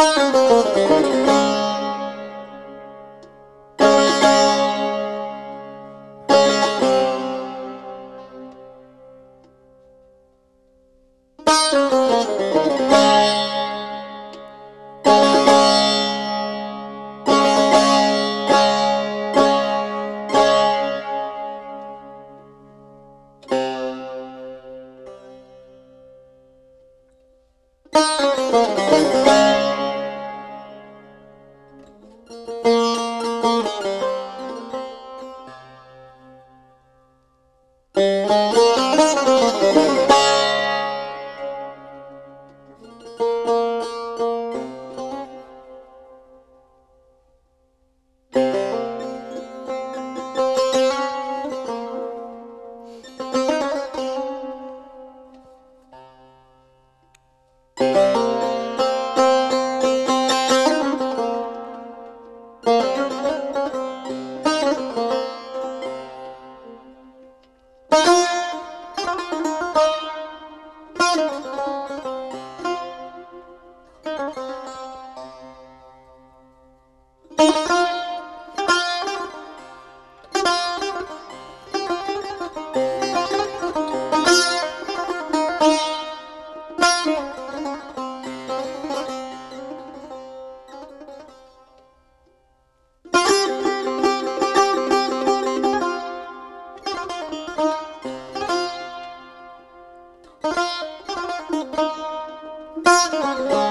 Música Música